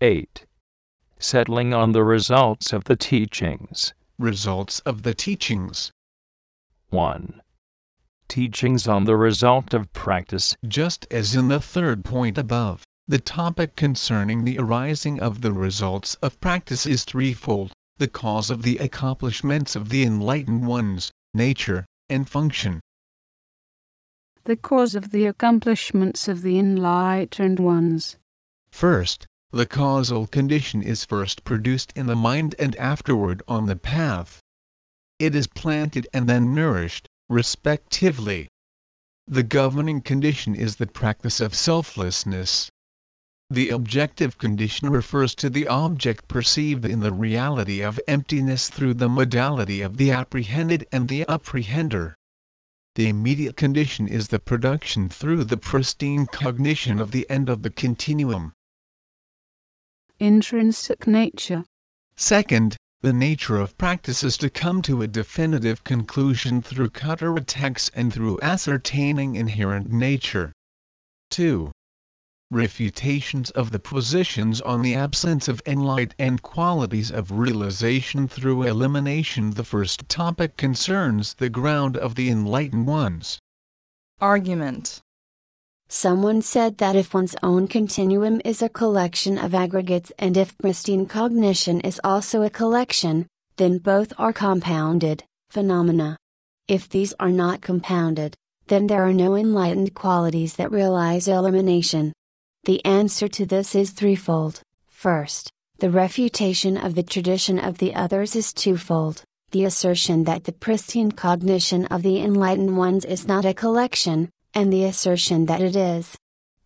8. Settling on the results of the teachings. Results of the teachings. 1. Teachings on the result of practice. Just as in the third point above, the topic concerning the arising of the results of practice is threefold the cause of the accomplishments of the enlightened ones, nature, and function. The cause of the accomplishments of the enlightened ones. First, the causal condition is first produced in the mind and afterward on the path. It is planted and then nourished, respectively. The governing condition is the practice of selflessness. The objective condition refers to the object perceived in the reality of emptiness through the modality of the apprehended and the apprehender. The immediate condition is the production through the pristine cognition of the end of the continuum. Intrinsic nature. Second, the nature of practice is to come to a definitive conclusion through counterattacks and through ascertaining inherent nature. 2 refutations of the positions on the absence of enlight and qualities of realization through elimination. The first topic concerns the ground of the enlightened ones. Argument Someone said that if one's own continuum is a collection of aggregates and if pristine cognition is also a collection, then both are compounded phenomena. If these are not compounded, then there are no enlightened qualities that realize elimination. The answer to this is threefold. First, the refutation of the tradition of the others is twofold the assertion that the pristine cognition of the enlightened ones is not a collection, and the assertion that it is.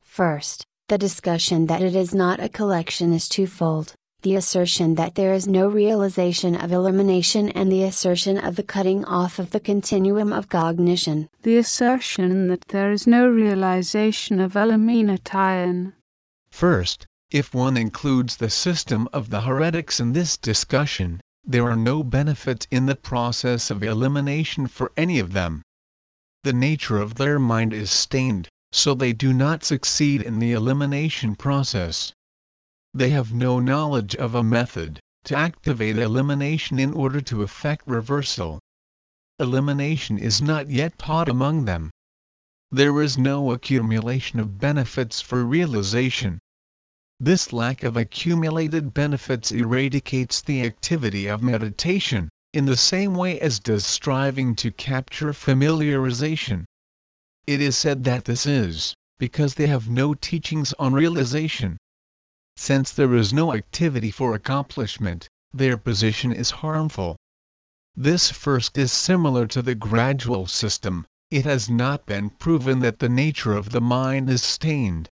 First, the discussion that it is not a collection is twofold the assertion that there is no realization of elimination and the assertion of the cutting off of the continuum of cognition. The assertion that there is no realization of elimination. First, if one includes the system of the heretics in this discussion, there are no benefits in the process of elimination for any of them. The nature of their mind is stained, so they do not succeed in the elimination process. They have no knowledge of a method to activate elimination in order to effect reversal. Elimination is not yet taught among them. There is no accumulation of benefits for realization. This lack of accumulated benefits eradicates the activity of meditation, in the same way as does striving to capture familiarization. It is said that this is because they have no teachings on realization. Since there is no activity for accomplishment, their position is harmful. This first is similar to the gradual system, it has not been proven that the nature of the mind is stained.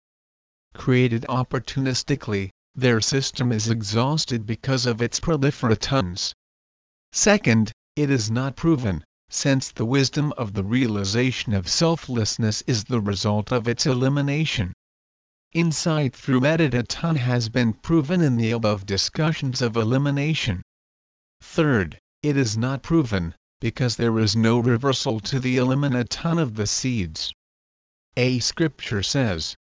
Created opportunistically, their system is exhausted because of its proliferatons. Second, it is not proven, since the wisdom of the realization of selflessness is the result of its elimination. Insight through meditation has been proven in the above discussions of elimination. Third, it is not proven, because there is no reversal to the elimination of the seeds. A scripture says,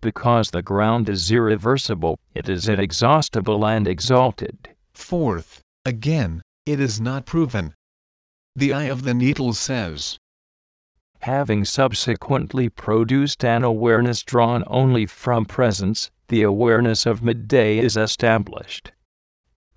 Because the ground is irreversible, it is inexhaustible and exalted. Fourth, again, it is not proven. The eye of the needle says, having subsequently produced an awareness drawn only from presence, the awareness of midday is established.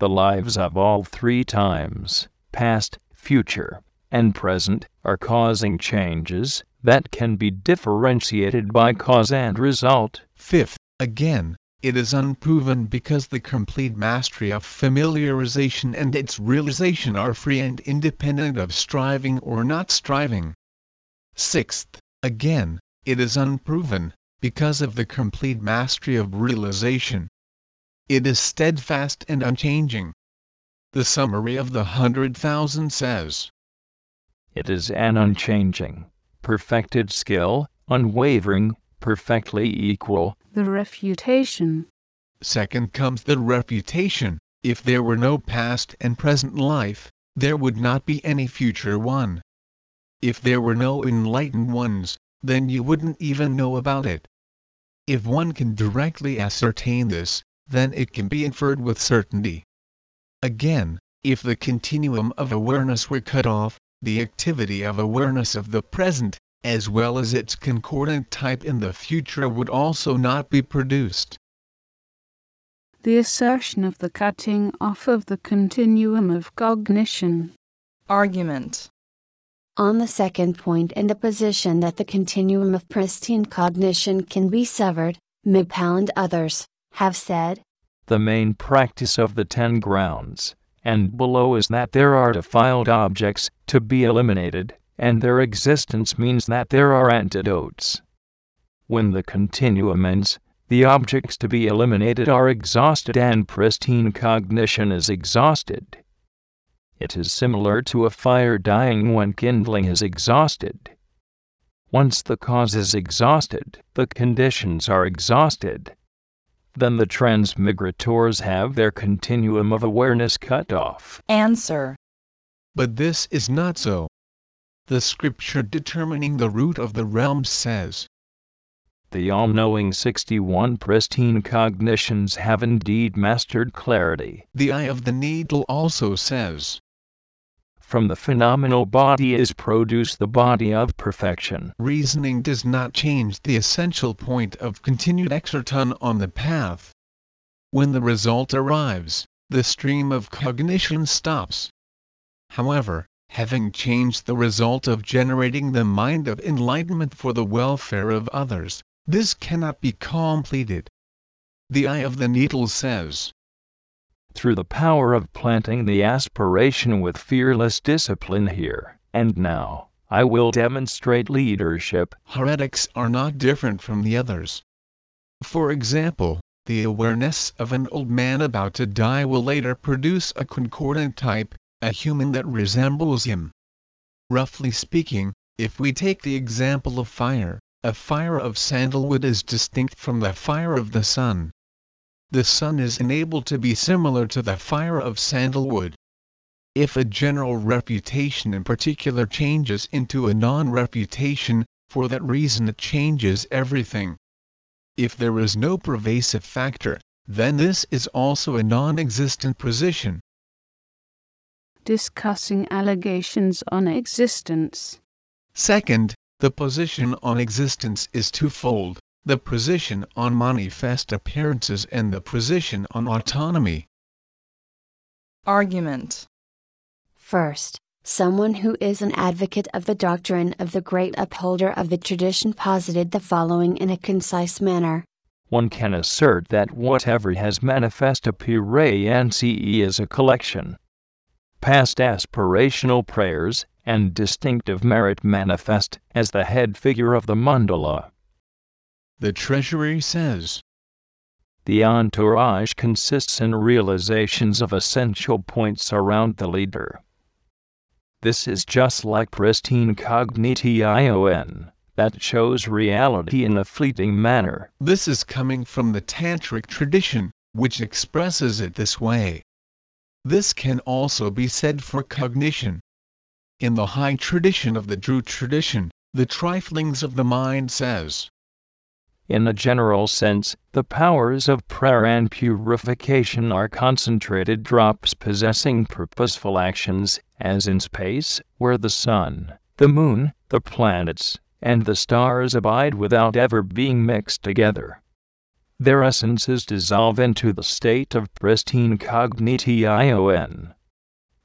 The lives of all three times, past, future, and present, are causing changes that can be differentiated by cause and result. Fifth, again, it is unproven because the complete mastery of familiarization and its realization are free and independent of striving or not striving. Sixth, again, it is unproven, because of the complete mastery of realization. It is steadfast and unchanging. The summary of the hundred thousand says It is an unchanging, perfected skill, unwavering, perfectly equal. The refutation. Second comes the refutation. If there were no past and present life, there would not be any future one. If there were no enlightened ones, then you wouldn't even know about it. If one can directly ascertain this, then it can be inferred with certainty. Again, if the continuum of awareness were cut off, the activity of awareness of the present, as well as its concordant type in the future would also not be produced. The assertion of the cutting off of the continuum of cognition. Argument. On the second point and the position that the continuum of pristine cognition can be severed, Mipal and others have said the main practice of the ten grounds and below is that there are defiled objects to be eliminated, and their existence means that there are antidotes. When the continuum ends, the objects to be eliminated are exhausted and pristine cognition is exhausted. It is similar to a fire dying when kindling is exhausted. Once the cause is exhausted, the conditions are exhausted. Then the transmigrators have their continuum of awareness cut off. Answer. But this is not so. The scripture determining the root of the realm says, the all knowing 61 pristine cognitions have indeed mastered clarity. The eye of the needle also says, From the phenomenal body is produced the body of perfection. Reasoning does not change the essential point of continued exerton on the path. When the result arrives, the stream of cognition stops. However, having changed the result of generating the mind of enlightenment for the welfare of others, this cannot be completed. The eye of the needle says, Through the power of planting the aspiration with fearless discipline here and now, I will demonstrate leadership. Heretics are not different from the others. For example, the awareness of an old man about to die will later produce a concordant type, a human that resembles him. Roughly speaking, if we take the example of fire, a fire of sandalwood is distinct from the fire of the sun. The sun is enabled to be similar to the fire of sandalwood. If a general reputation in particular changes into a non-reputation, for that reason it changes everything. If there is no pervasive factor, then this is also a non-existent position. Discussing allegations on existence. Second, the position on existence is twofold the position on manifest appearances and the position on autonomy. Argument First, someone who is an advocate of the doctrine of the great upholder of the tradition posited the following in a concise manner. One can assert that whatever has manifest appearance is a collection. Past aspirational prayers, and distinctive merit manifest as the head figure of the mandala. The Treasury says The entourage consists in realizations of essential points around the leader. This is just like pristine cognition that shows reality in a fleeting manner. This is coming from the Tantric tradition, which expresses it this way. This can also be said for cognition. In the high tradition of the Drut tradition, the triflings of the mind says. In a general sense, the powers of prayer and purification are concentrated drops possessing purposeful actions, as in space, where the sun, the moon, the planets, and the stars abide without ever being mixed together. Their essences dissolve into the state of pristine cognition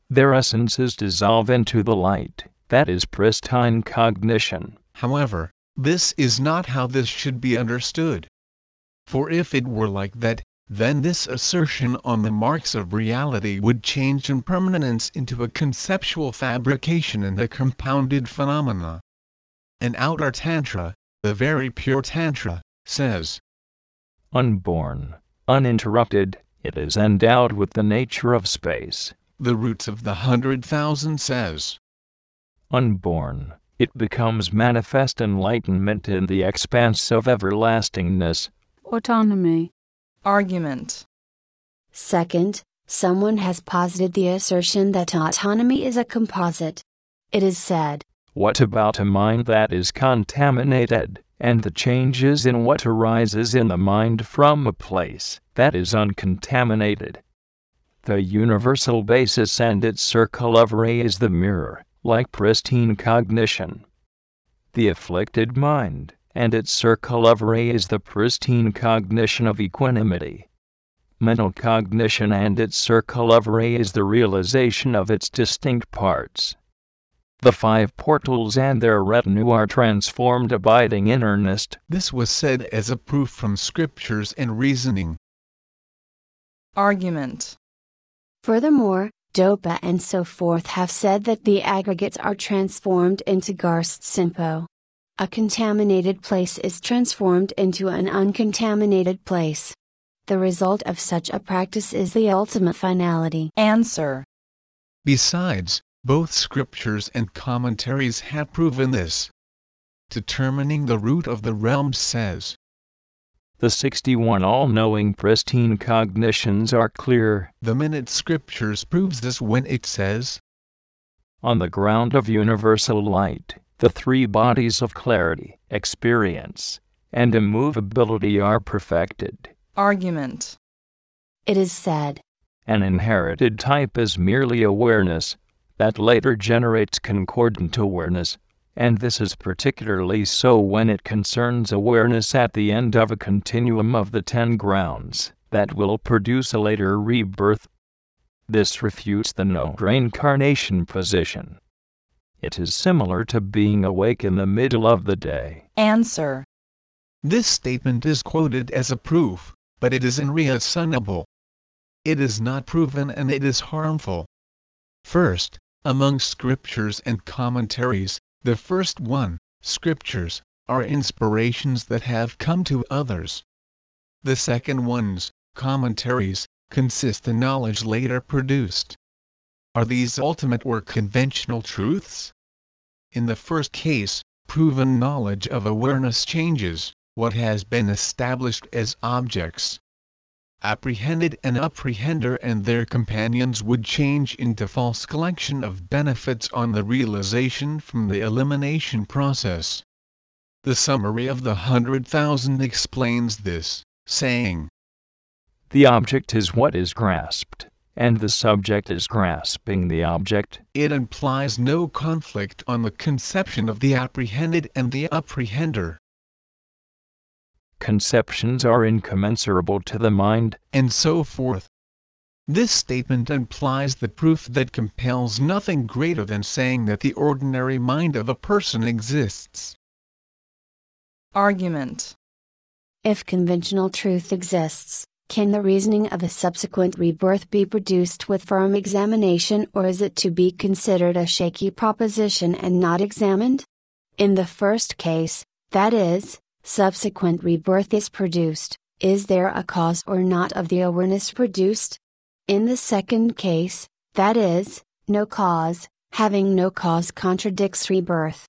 their essences dissolve into the light, that is pristine cognition. However, this is not how this should be understood. For if it were like that, then this assertion on the marks of reality would change impermanence into a conceptual fabrication and a compounded phenomena. An outer Tantra, the very pure Tantra, says Unborn, uninterrupted, it is endowed with the nature of space, the roots of the hundred thousand says. Unborn, it becomes manifest enlightenment in the expanse of everlastingness. Autonomy. Argument. Second, someone has posited the assertion that autonomy is a composite. It is said. What about a mind that is contaminated, and the changes in what arises in the mind from a place that is uncontaminated. The universal basis and its circle of ray is the mirror, like pristine cognition. The afflicted mind and its circle of ray is the pristine cognition of equanimity. Mental cognition and its circle of ray is the realization of its distinct parts. The five portals and their retinue are transformed abiding in earnest. This was said as a proof from scriptures and reasoning. Argument. Furthermore, Dopa and so forth have said that the aggregates are transformed into Garst Simpo. A contaminated place is transformed into an uncontaminated place. The result of such a practice is the ultimate finality. Answer. Besides, both scriptures and commentaries have proven this. Determining the root of the realm says, The 61 all knowing pristine cognitions are clear. The minute scriptures proves this when it says, On the ground of universal light, the three bodies of clarity, experience, and immovability are perfected. Argument. It is said, An inherited type is merely awareness that later generates concordant awareness, and this is particularly so when it concerns awareness at the end of a continuum of the ten grounds that will produce a later rebirth. This refutes the no reincarnation position. It is similar to being awake in the middle of the day. Answer. This statement is quoted as a proof, but it is unreasonable. It is not proven and it is harmful. First, among scriptures and commentaries, the first one, scriptures, are inspirations that have come to others. The second ones, commentaries, consist in knowledge later produced. Are these ultimate or conventional truths? In the first case, proven knowledge of awareness changes what has been established as objects. Apprehended and apprehender and their companions would change into false collection of benefits on the realization from the elimination process. The summary of the hundred thousand explains this, saying, The object is what is grasped, and the subject is grasping the object. It implies no conflict on the conception of the apprehended and the apprehender conceptions are incommensurable to the mind, and so forth. This statement implies the proof that compels nothing greater than saying that the ordinary mind of a person exists. Argument. If conventional truth exists, can the reasoning of a subsequent rebirth be produced with firm examination or is it to be considered a shaky proposition and not examined? In the first case, that is, subsequent rebirth is produced, is there a cause or not of the awareness produced? In the second case, that is, no cause, having no cause contradicts rebirth.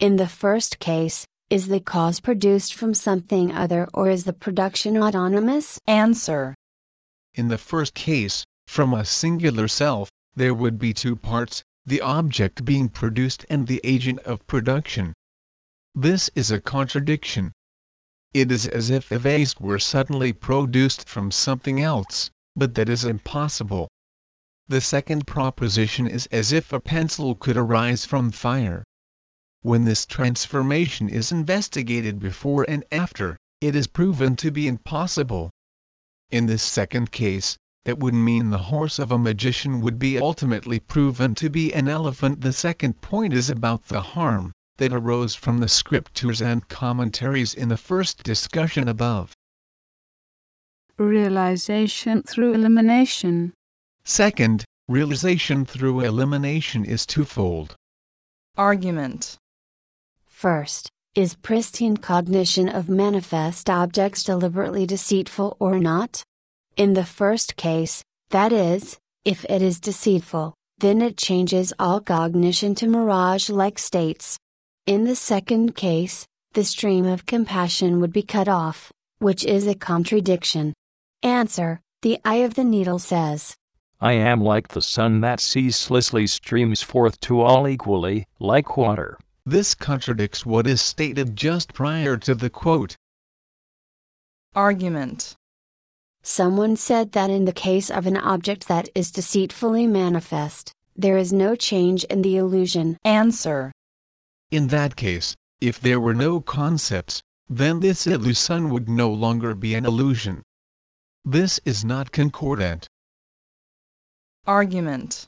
In the first case, is the cause produced from something other or is the production autonomous? Answer. In the first case, from a singular self, there would be two parts, the object being produced and the agent of production. This is a contradiction. It is as if a vase were suddenly produced from something else, but that is impossible. The second proposition is as if a pencil could arise from fire. When this transformation is investigated before and after, it is proven to be impossible. In this second case, that would mean the horse of a magician would be ultimately proven to be an elephant. The second point is about the harm that arose from the scriptures and commentaries in the first discussion above. Realization through elimination. Second, realization through elimination is twofold. Argument. First, is pristine cognition of manifest objects deliberately deceitful or not? In the first case, that is, if it is deceitful, then it changes all cognition to mirage like states. In the second case, the stream of compassion would be cut off, which is a contradiction. Answer The eye of the needle says, I am like the sun that ceaselessly streams forth to all equally, like water. This contradicts what is stated just prior to the quote. Argument. Someone said that in the case of an object that is deceitfully manifest, there is no change in the illusion. Answer. In that case, if there were no concepts, then this illusion would no longer be an illusion. This is not concordant. Argument.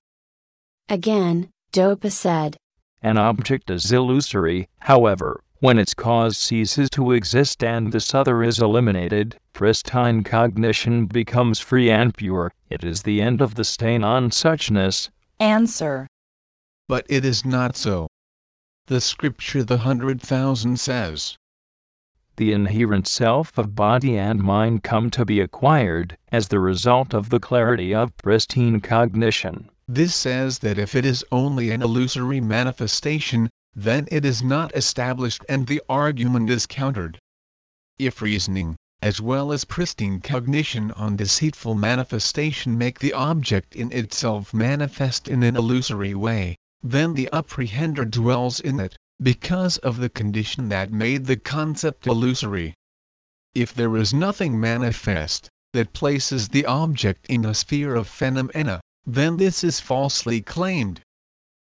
Again, Dopa said, An object is illusory, however, when its cause ceases to exist and this other is eliminated, pristine cognition becomes free and pure. It is the end of the stain on suchness. Answer. But it is not so. The scripture the hundred thousand says, The inherent self of body and mind come to be acquired as the result of the clarity of pristine cognition. This says that if it is only an illusory manifestation, then it is not established and the argument is countered. If reasoning, as well as pristine cognition on deceitful manifestation make the object in itself manifest in an illusory way, then the apprehender dwells in it, because of the condition that made the concept illusory. If there is nothing manifest, that places the object in a sphere of phenomena, then this is falsely claimed.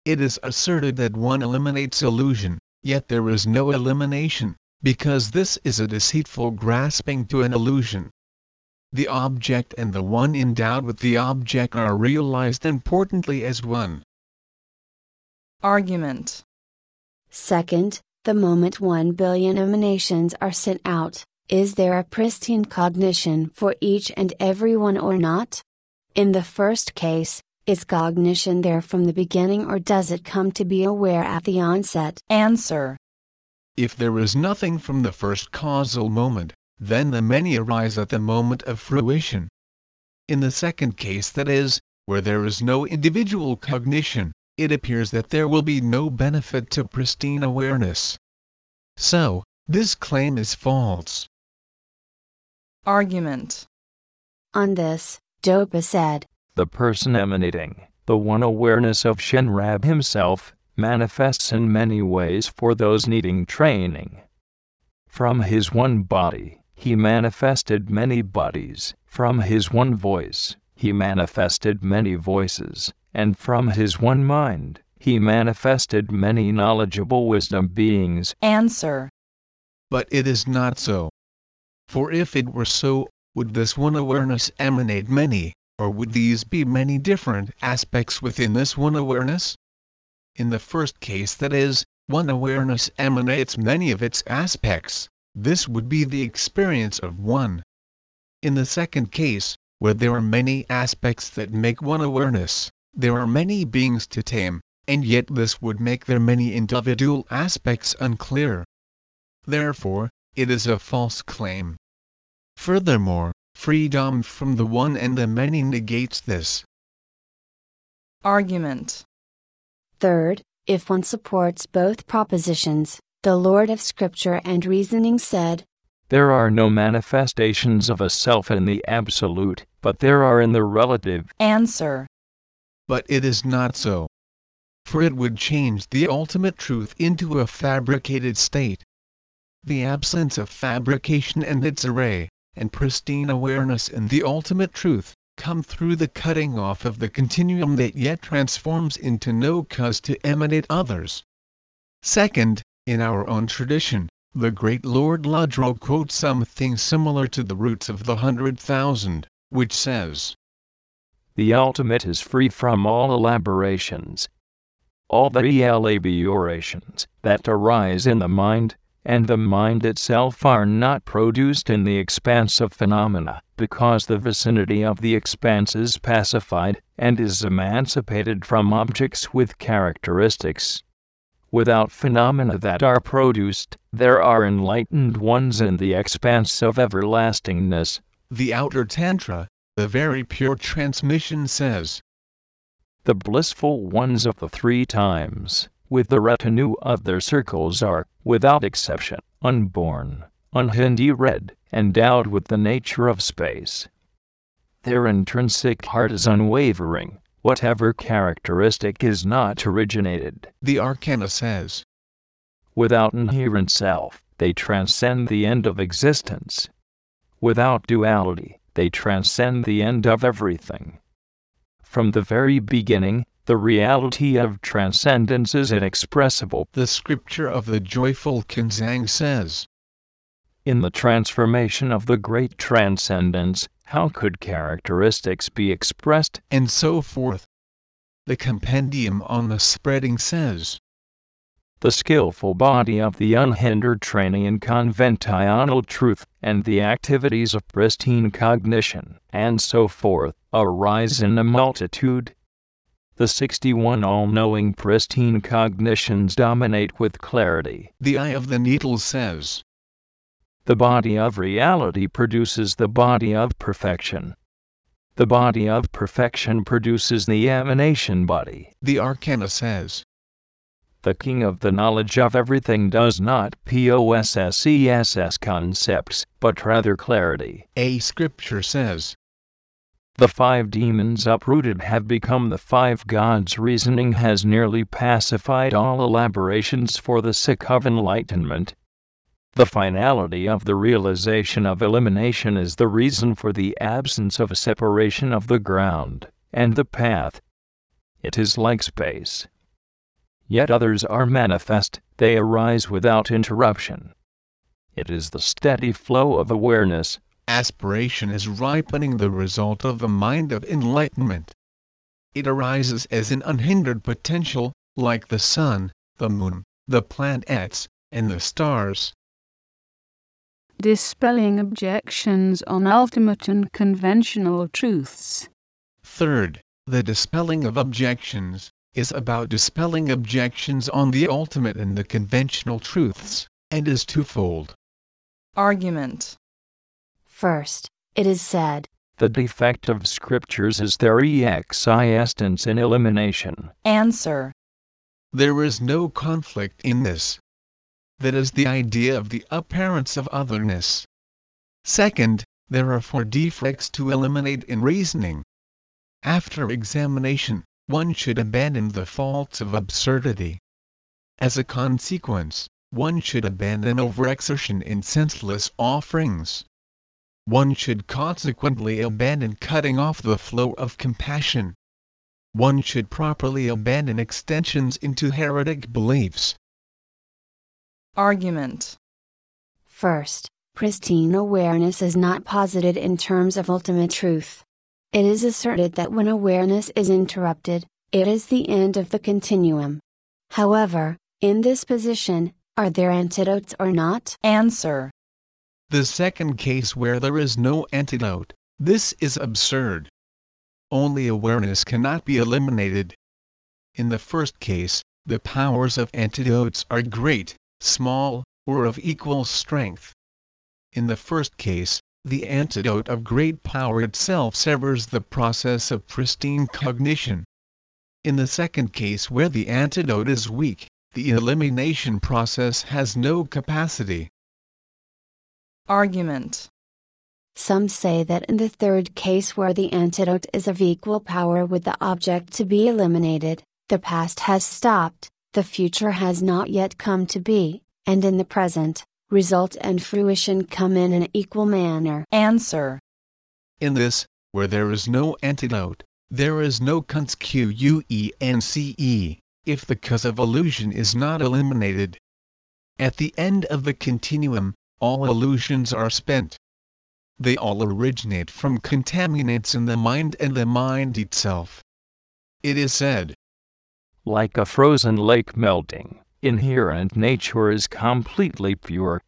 It is asserted that one eliminates illusion, yet there is no elimination, because this is a deceitful grasping to an illusion. The object and the one endowed with the object are realized importantly as one. Argument. Second, the moment 1 billion emanations are sent out, is there a pristine cognition for each and every one or not? In the first case, is cognition there from the beginning or does it come to be aware at the onset? Answer. If there is nothing from the first causal moment, then the many arise at the moment of fruition. In the second case, that is, where there is no individual cognition, it appears that there will be no benefit to pristine awareness. So, this claim is false. Argument. On this, Dopa said, The person emanating, the one awareness of Shenrab himself, manifests in many ways for those needing training. From his one body, he manifested many bodies, from his one voice, he manifested many voices, and from his one mind, he manifested many knowledgeable wisdom beings. Answer. But it is not so. For if it were so, would this one awareness emanate many, or would these be many different aspects within this one awareness? In the first case, that is, one awareness emanates many of its aspects, this would be the experience of one. In the second case, where there are many aspects that make one awareness, there are many beings to tame, and yet this would make their many individual aspects unclear. Therefore, it is a false claim. Furthermore, freedom from the one and the many negates this. Argument. Third, if one supports both propositions, the Lord of Scripture and reasoning said, There are no manifestations of a self in the absolute, but there are in the relative. Answer. But it is not so. For it would change the ultimate truth into a fabricated state. The absence of fabrication and its array, and pristine awareness in the ultimate truth, come through the cutting off of the continuum that yet transforms into no cause to emanate others. Second, in our own tradition, the great Lord Lodro quotes something similar to the roots of the hundred thousand, which says, The ultimate is free from all elaborations. All the elaborations that arise in the mind, and the mind itself are not produced in the expanse of phenomena, because the vicinity of the expanse is pacified, and is emancipated from objects with characteristics. Without phenomena that are produced, there are enlightened ones in the expanse of everlastingness. The outer Tantra, the very pure transmission says, The blissful ones of the three times, with the retinue of their circles, are, without exception, unborn, unhindered, endowed with the nature of space. Their intrinsic heart is unwavering, whatever characteristic is not originated. the Arcana says. Without inherent self, they transcend the end of existence. Without duality, they transcend the end of everything. From the very beginning, the reality of transcendence is inexpressible. The scripture of the joyful Kenzang says, In the transformation of the great transcendence, how could characteristics be expressed? and so forth. The compendium on the spreading says, The skillful body of the unhindered training in conventional truth, and the activities of pristine cognition, and so forth, arise in a multitude. The 61 all knowing pristine cognitions dominate with clarity. the eye of the needle says, The body of reality produces the body of perfection. The body of perfection produces the emanation body. the arcana says, The king of the knowledge of everything does not possess concepts, but rather clarity. a scripture says, The five demons uprooted have become the five gods. Reasoning has nearly pacified all elaborations for the sick of enlightenment. The finality of the realization of elimination is the reason for the absence of a separation of the ground and the path. It is like space. Yet others are manifest, they arise without interruption. It is the steady flow of awareness, aspiration is ripening the result of the mind of enlightenment. It arises as an unhindered potential, like the sun, the moon, the planets, and the stars. dispelling objections on ultimate and conventional truths. Third, the dispelling of objections is about dispelling objections on the ultimate and the conventional truths, and is twofold. Argument. First, it is said, the defect of scriptures is their existence in elimination. Answer. There is no conflict in this. That is the idea of the appearance of otherness. Second, there are four defects to eliminate in reasoning. After examination, one should abandon the faults of absurdity. As a consequence, one should abandon overexertion in senseless offerings. One should consequently abandon cutting off the flow of compassion. One should properly abandon extensions into heretic beliefs. Argument. first, pristine awareness is not posited in terms of ultimate truth. It is asserted that when awareness is interrupted, it is the end of the continuum. However, in this position, are there antidotes or not? Answer. The second case where there is no antidote, this is absurd. Only awareness cannot be eliminated. In the first case, the powers of antidotes are great, small, or of equal strength. In the first case, the antidote of great power itself severs the process of pristine cognition. In the second case where the antidote is weak, the elimination process has no capacity. Argument. Some say that in the third case where the antidote is of equal power with the object to be eliminated, the past has stopped, the future has not yet come to be, and in the present, result and fruition come in an equal manner. Answer. In this, where there is no antidote, there is no consequence, if the cause of illusion is not eliminated. At the end of the continuum, all illusions are spent. They all originate from contaminants in the mind and the mind itself. It is said, Like a frozen lake melting, inherent nature is completely pure.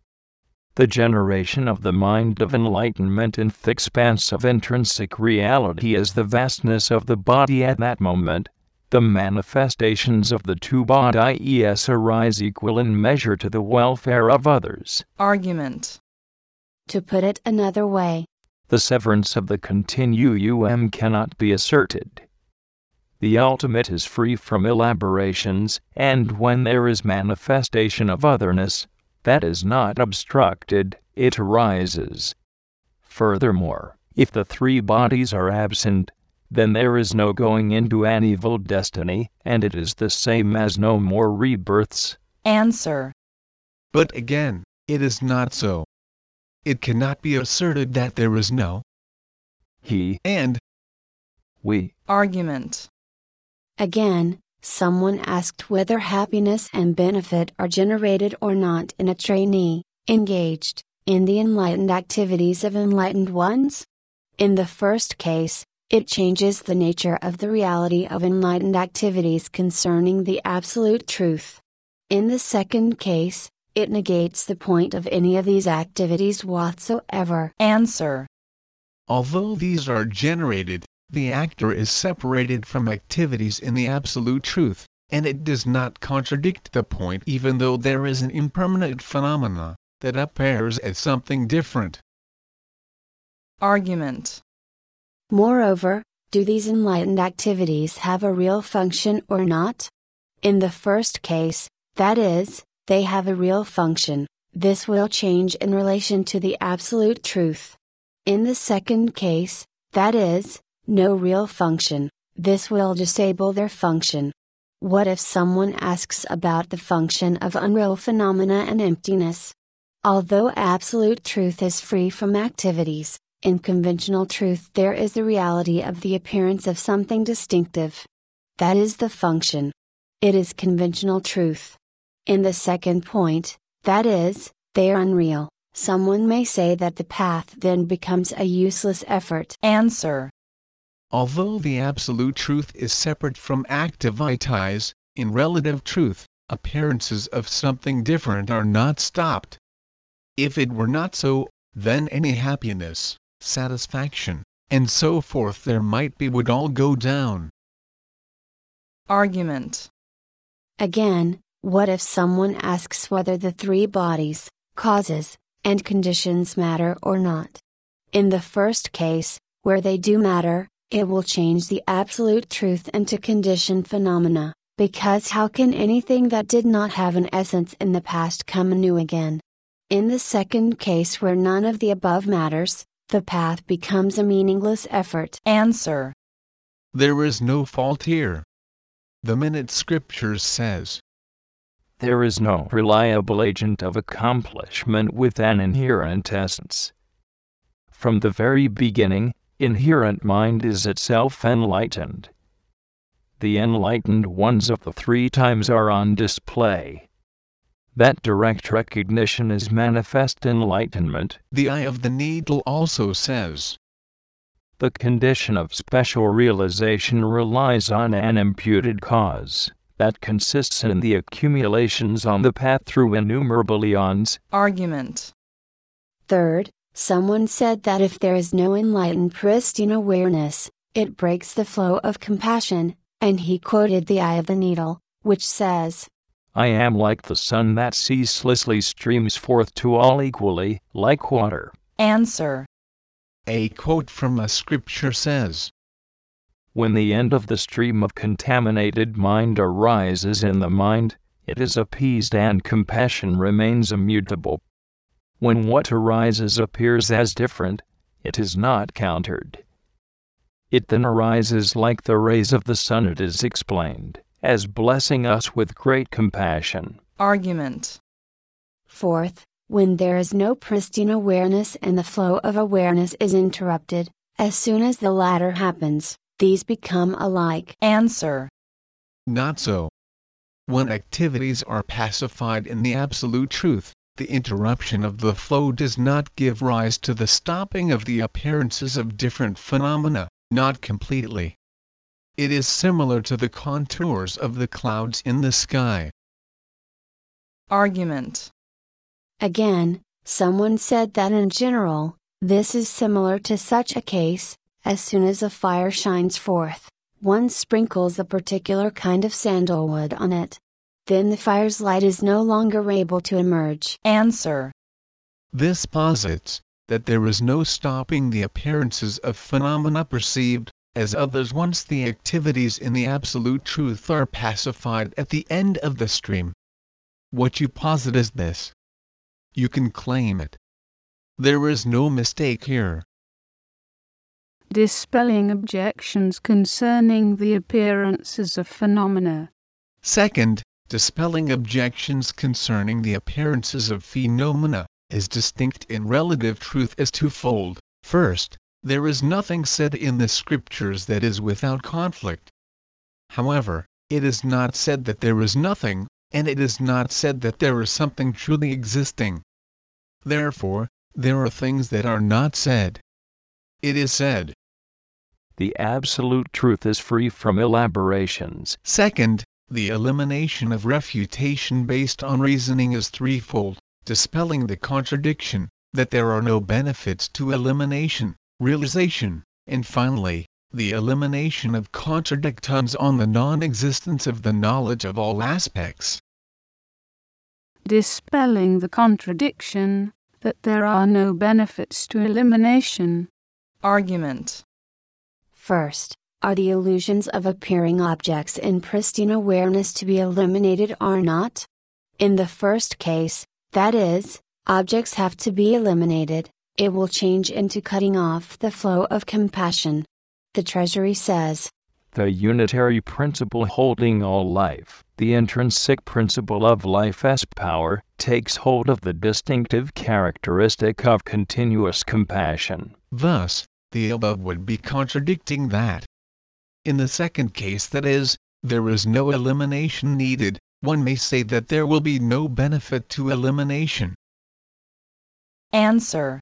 The generation of the mind of enlightenment in the expanse of intrinsic reality is the vastness of the body at that moment. The manifestations of the two bodies arise equal in measure to the welfare of others. Argument. To put it another way, The severance of the continuum cannot be asserted. The ultimate is free from elaborations, and when there is manifestation of otherness, that is not obstructed, it arises. Furthermore, if the three bodies are absent, then there is no going into an evil destiny, and it is the same as no more rebirths. Answer. But again, it is not so. It cannot be asserted that there is no he and we argument, Again, someone asked whether happiness and benefit are generated or not in a trainee, engaged in the enlightened activities of enlightened ones? In the first case, it changes the nature of the reality of enlightened activities concerning the absolute truth. In the second case, it negates the point of any of these activities whatsoever. answer, although these are generated, the actor is separated from activities in the absolute truth, and it does not contradict the point even though there is an impermanent phenomena that appears as something different. argument, Moreover, do these enlightened activities have a real function or not? In the first case, that is, they have a real function, this will change in relation to the absolute truth. In the second case, that is, no real function, this will disable their function. What if someone asks about the function of unreal phenomena and emptiness? Although absolute truth is free from activities, in conventional truth there is the reality of the appearance of something distinctive. That is the function. It is conventional truth. In the second point, that is, they are unreal, someone may say that the path then becomes a useless effort. answer, Although the absolute truth is separate from activities, in relative truth, appearances of something different are not stopped. If it were not so, then any happiness, satisfaction, and so forth there might be would all go down. argument, Again, what if someone asks whether the three bodies, causes, and conditions matter or not? In the first case, where they do matter, it will change the absolute truth into condition phenomena, because how can anything that did not have an essence in the past come anew again? In the second case where none of the above matters, the path becomes a meaningless effort. answer, There is no fault here. The minute scripture says, There is no reliable agent of accomplishment with an inherent essence. From the very beginning, inherent mind is itself enlightened. The enlightened ones of the three times are on display. That direct recognition is manifest enlightenment, the eye of the needle also says, the condition of special realization relies on an imputed cause that consists in the accumulations on the path through innumerable eons. argument, Third, someone said that if there is no enlightened pristine awareness, it breaks the flow of compassion, and he quoted the eye of the needle, which says, I am like the sun that ceaselessly streams forth to all equally, like water. answer, a quote from a scripture says, When the end of the stream of contaminated mind arises in the mind, it is appeased and compassion remains immutable. When what arises appears as different, it is not countered. It then arises like the rays of the sun, it is explained, as blessing us with great compassion. argument, Fourth, when there is no pristine awareness and the flow of awareness is interrupted, as soon as the latter happens, these become alike. answer, Not so. When activities are pacified in the absolute truth, the interruption of the flow does not give rise to the stopping of the appearances of different phenomena, not completely. It is similar to the contours of the clouds in the sky. argument, Again, someone said that in general, this is similar to such a case, as soon as a fire shines forth, one sprinkles a particular kind of sandalwood on it. Then the fire's light is no longer able to emerge. answer, This posits that there is no stopping the appearances of phenomena perceived, as others once the activities in the absolute truth are pacified at the end of the stream. What you posit is this. You can claim it. There is no mistake here. dispelling objections concerning the appearances of phenomena. Second, dispelling objections concerning the appearances of phenomena, is distinct in relative truth as twofold. First, there is nothing said in the scriptures that is without conflict. However, it is not said that there is nothing, and it is not said that there is something truly existing. Therefore, there are things that are not said. It is said, The absolute truth is free from elaborations. Second, the elimination of refutation based on reasoning is threefold, dispelling the contradiction that there are no benefits to elimination, realization, and finally, the elimination of contradictions on the non existence of the knowledge of all aspects. dispelling the contradiction that there are no benefits to elimination. Argument. First, are the illusions of appearing objects in pristine awareness to be eliminated or not? In the first case, that is, objects have to be eliminated, it will change into cutting off the flow of compassion. The Treasury says, The unitary principle holding all life, the intrinsic principle of life as power, takes hold of the distinctive characteristic of continuous compassion. Thus, the above would be contradicting that. In the second case, that is, there is no elimination needed, one may say that there will be no benefit to elimination. Answer.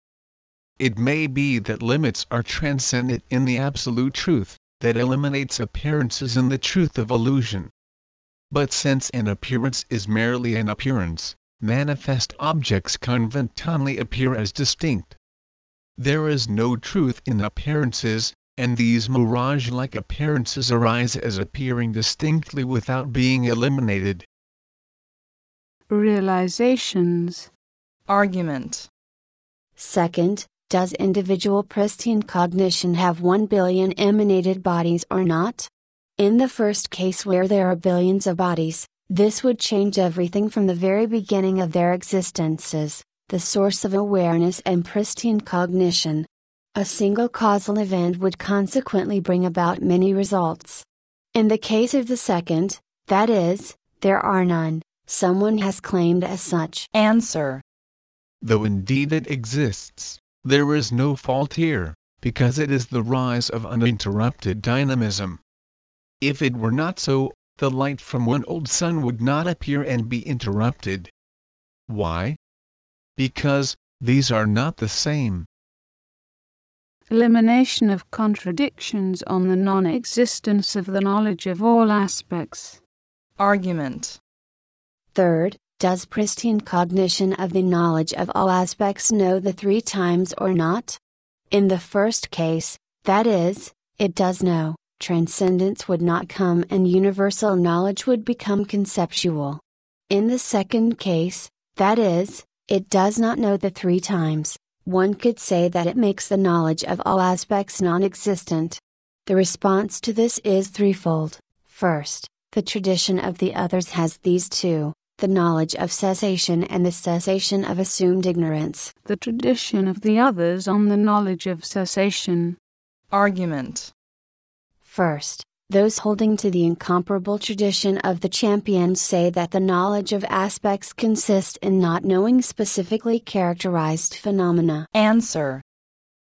It may be that limits are transcendent in the absolute truth, that eliminates appearances in the truth of illusion. But since an appearance is merely an appearance, manifest objects conventionally appear as distinct. There is no truth in appearances, and these mirage like appearances arise as appearing distinctly without being eliminated. Realizations. Argument. Second, does individual pristine cognition have 1 billion emanated bodies or not? In the first case where there are billions of bodies, this would change everything from the very beginning of their existences, the source of awareness and pristine cognition. A single causal event would consequently bring about many results. In the case of the second, that is, there are none, someone has claimed as such. Answer. Though indeed it exists, there is no fault here, because it is the rise of uninterrupted dynamism. If it were not so, the light from one old sun would not appear and be interrupted. Why? Because, these are not the same. Elimination of contradictions on the non existence of the knowledge of all aspects. Argument. Third, does pristine cognition of the knowledge of all aspects know the three times or not? In the first case, that is, it does know, transcendence would not come and universal knowledge would become conceptual. In the second case, that is, it does not know the three times, one could say that it makes the knowledge of all aspects non existent. The response to this is threefold. First, the tradition of the others has these two the knowledge of cessation and the cessation of assumed ignorance. The tradition of the others on the knowledge of cessation. Argument. First, those holding to the incomparable tradition of the champions say that the knowledge of aspects consists in not knowing specifically characterized phenomena. Answer.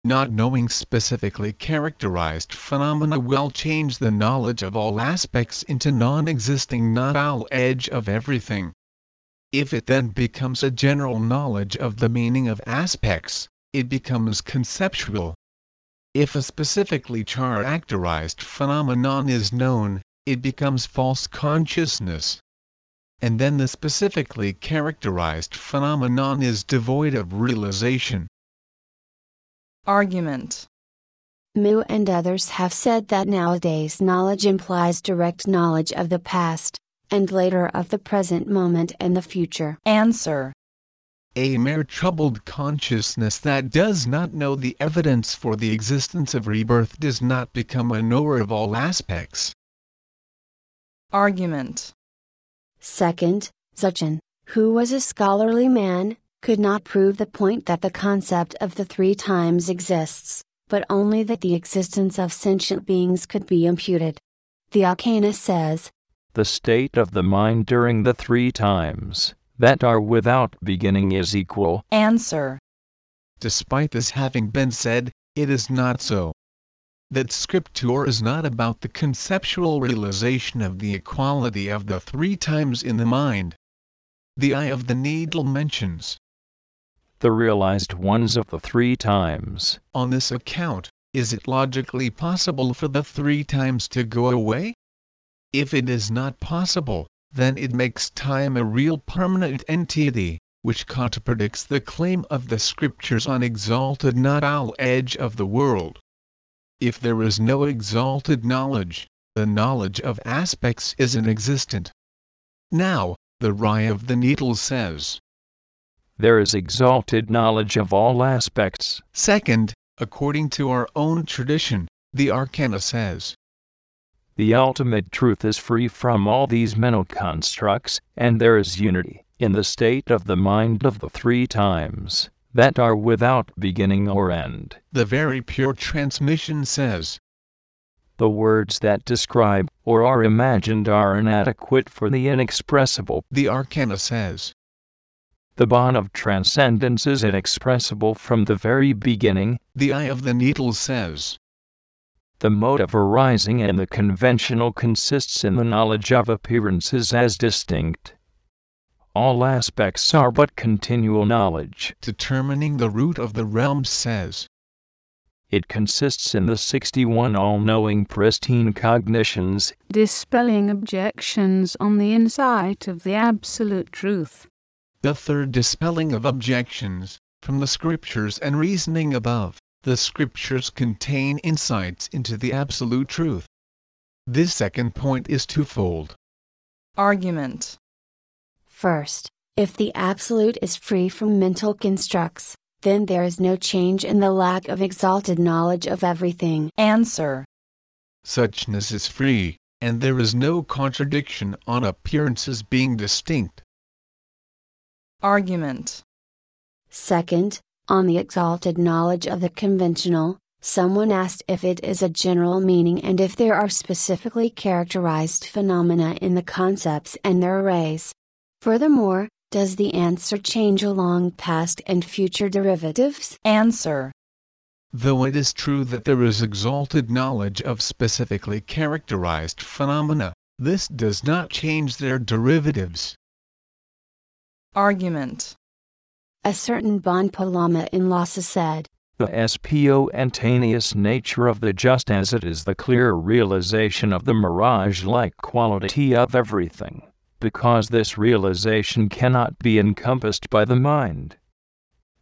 Not knowing specifically characterized phenomena will change the knowledge of all aspects into non existing knowledge of everything. If it then becomes a general knowledge of the meaning of aspects, it becomes conceptual. If a specifically characterized phenomenon is known, it becomes false consciousness. And then the specifically characterized phenomenon is devoid of realization. Argument. Mu and others have said that nowadays knowledge implies direct knowledge of the past, and later of the present moment and the future. Answer. A mere troubled consciousness that does not know the evidence for the existence of rebirth does not become a knower of all aspects. Argument. Second, Zuchin, who was a scholarly man, could not prove the point that the concept of the three times exists, but only that the existence of sentient beings could be imputed. The Arcana says, the state of the mind during the three times that are without beginning is equal. Answer. Despite this having been said, it is not so. That scripture is not about the conceptual realization of the equality of the three times in the mind. The eye of the needle mentions, the realized ones of the three times. on this account, is it logically possible for the three times to go away? If it is not possible, then it makes time a real permanent entity, which contradicts the claim of the scriptures on exalted knowledge of the world. If there is no exalted knowledge, the knowledge of aspects is inexistent. Now, the Eye of the Needle says, There is exalted knowledge of all aspects. Second, according to our own tradition, the Arcana says, The ultimate truth is free from all these mental constructs, and there is unity in the state of the mind of the three times that are without beginning or end. the very pure transmission says, The words that describe or are imagined are inadequate for the inexpressible. the Arcana says, The bond of transcendence is inexpressible from the very beginning. the Eye of the Needle says, The mode of arising in the conventional consists in the knowledge of appearances as distinct. All aspects are but continual knowledge. determining the root of the realm says, It consists in the 61 all knowing pristine cognitions. dispelling objections on the insight of the absolute truth. the third dispelling of objections, from the scriptures and reasoning above, the scriptures contain insights into the absolute truth. This second point is twofold. Argument. First, if the Absolute is free from mental constructs, then there is no change in the lack of exalted knowledge of everything. Answer. Suchness is free, and there is no contradiction on appearances being distinct. Argument. Second, on the exalted knowledge of the conventional, someone asked if it is a general meaning and if there are specifically characterized phenomena in the concepts and their arrays. Furthermore, does the answer change along past and future derivatives? Answer. Though it is true that there is exalted knowledge of specifically characterized phenomena, this does not change their derivatives. Argument. A certain Bon Palama in Lhasa said, The spontaneous nature of the just as it is the clear realization of the mirage like quality of everything, because this realization cannot be encompassed by the mind.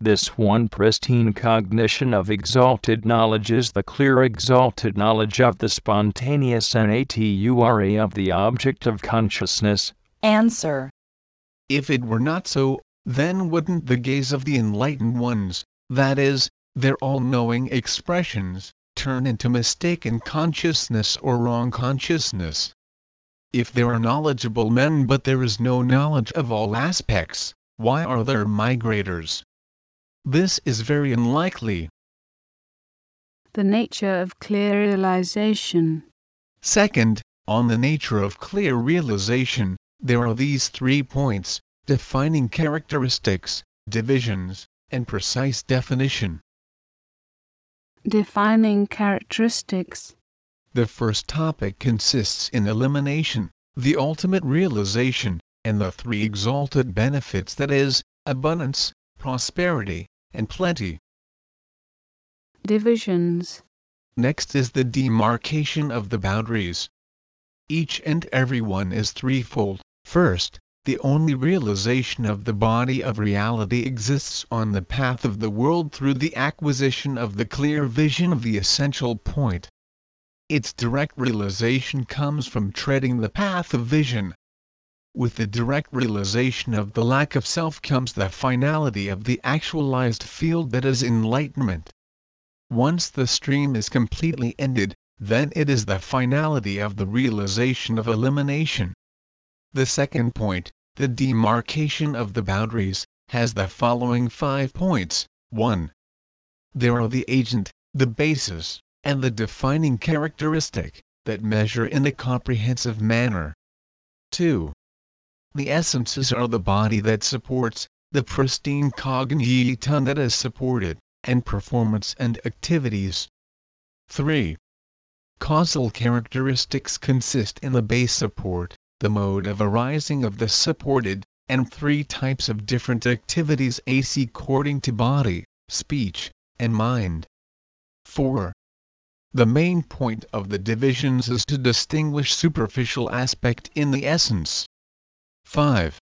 This one pristine cognition of exalted knowledge is the clear exalted knowledge of the spontaneous nature of the object of consciousness. Answer. If it were not so, then wouldn't the gaze of the enlightened ones, that is, their all knowing expressions, turn into mistaken consciousness or wrong consciousness? If there are knowledgeable men but there is no knowledge of all aspects, why are there migrators? This is very unlikely. The nature of clear realization. Second, on the nature of clear realization, there are these three points defining characteristics, divisions, and precise definition. Defining characteristics. The first topic consists in elimination, the ultimate realization, and the three exalted benefits that is, abundance, prosperity, and plenty. Divisions. Next is the demarcation of the boundaries. Each and every one is threefold. First, the only realization of the body of reality exists on the path of the world through the acquisition of the clear vision of the essential point. Its direct realization comes from treading the path of vision. With the direct realization of the lack of self comes the finality of the actualized field that is enlightenment. Once the stream is completely ended, then it is the finality of the realization of elimination. The second point, the demarcation of the boundaries, has the following five points. 1. There are the agent, the basis, and the defining characteristic, that measure in a comprehensive manner. 2. The essences are the body that supports, the pristine cognition that is supported, and performance and activities. 3. Causal characteristics consist in the base support, the mode of arising of the supported, and three types of different activities AC according to body, speech, and mind. 4. The main point of the divisions is to distinguish superficial aspect in the essence. 5.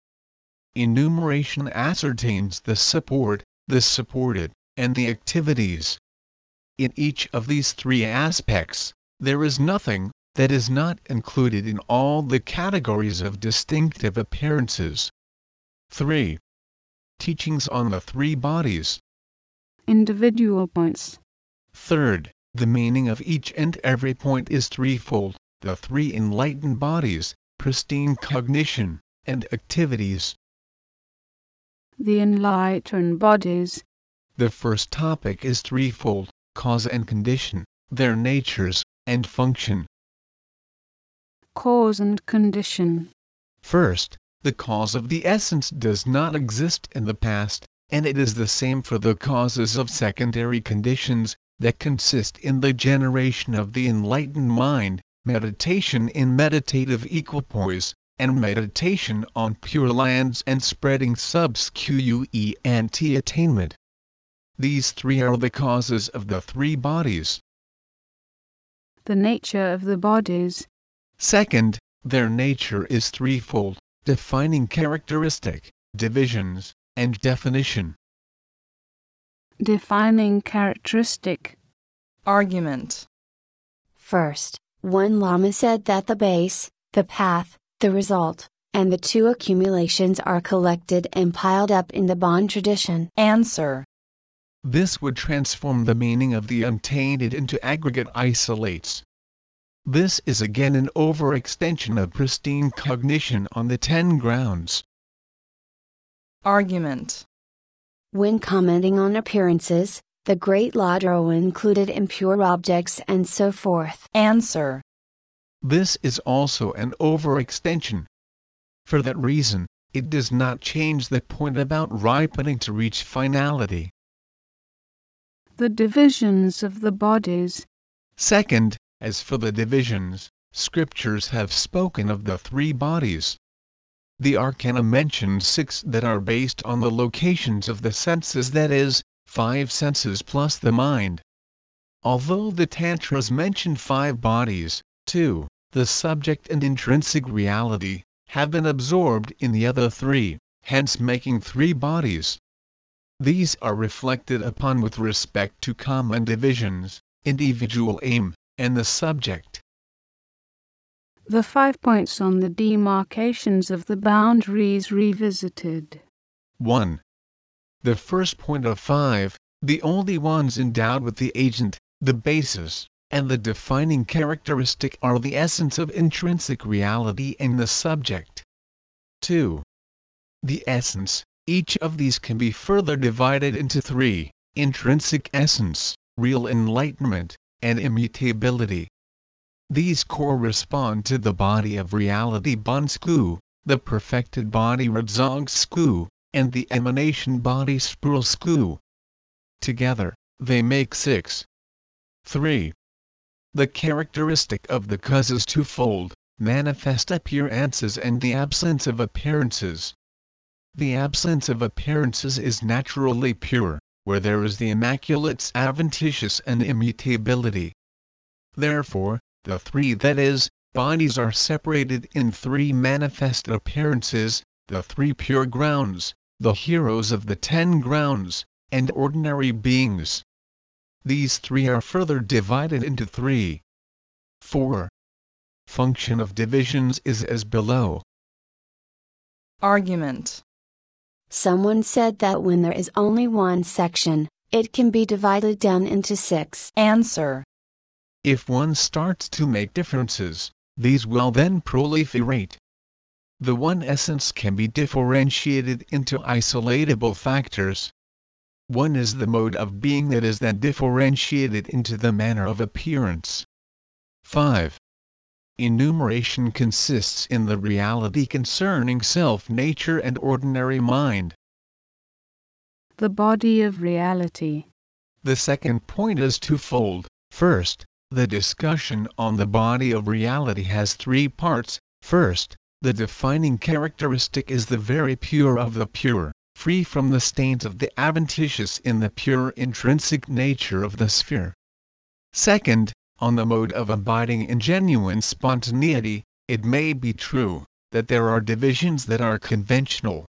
Enumeration ascertains the support, the supported, and the activities. In each of these three aspects, there is nothing that is not included in all the categories of distinctive appearances. 3. Teachings on the three bodies. individual points, Third, the meaning of each and every point is threefold the three enlightened bodies, pristine cognition, and activities. the enlightened bodies, The first topic is threefold cause and condition, their natures, and function. Cause and condition, First, the cause of the essence does not exist in the past, and it is the same for the causes of secondary conditions that consist in the generation of the enlightened mind, meditation in meditative equipoise, and meditation on pure lands and spreading subsequent attainment. These three are the causes of the three bodies. the nature of the bodies, Second, their nature is threefold, defining characteristic, divisions, and definition. defining characteristic, argument, First, one Lama said that the base, the path, the result, and the two accumulations are collected and piled up in the Bon tradition. answer, This would transform the meaning of the untainted into aggregate isolates. This is again an overextension of pristine cognition on the ten grounds. argument, When commenting on appearances, the great Ladro included impure objects and so forth. answer, This is also an overextension. For that reason, it does not change the point about ripening to reach finality. the divisions of the bodies, Second, as for the divisions, scriptures have spoken of the three bodies. The Arcana mentions six that are based on the locations of the senses that is, five senses plus the mind. Although the Tantras mention five bodies, two, the subject and intrinsic reality, have been absorbed in the other three, hence making three bodies. These are reflected upon with respect to common divisions, individual aim, and the subject. the five points on the demarcations of the boundaries revisited, 1. The first point of 5, the only ones endowed with the agent, the basis, and the defining characteristic are the essence of intrinsic reality and the subject. 2. The essence, each of these can be further divided into three intrinsic essence, real enlightenment, and immutability. These correspond to the body of reality Bonsku, the perfected body Radzogsku, and the emanation body Sprulsku. Together, they make six. 3. The characteristic of the cause is twofold manifest appearances and the absence of appearances. The absence of appearances is naturally pure, where there is the immaculate's adventitious and immutability. Therefore, the three that is, bodies are separated in three manifest appearances, the three pure grounds, the heroes of the ten grounds, and ordinary beings. These three are further divided into three. 4. Function of divisions is as below. argument, Someone said that when there is only one section, it can be divided down into six. answer, If one starts to make differences, these will then proliferate. The one essence can be differentiated into isolatable factors. One is the mode of being that is then differentiated into the manner of appearance. 5. Enumeration consists in the reality concerning self nature and ordinary mind. The body of reality. The second point is twofold. First, the discussion on the body of reality has three parts. First, the defining characteristic is the very pure of the pure, free from the stains of the adventitious in the pure intrinsic nature of the sphere. Second, on the mode of abiding in genuine spontaneity, it may be true that there are divisions that are conventional.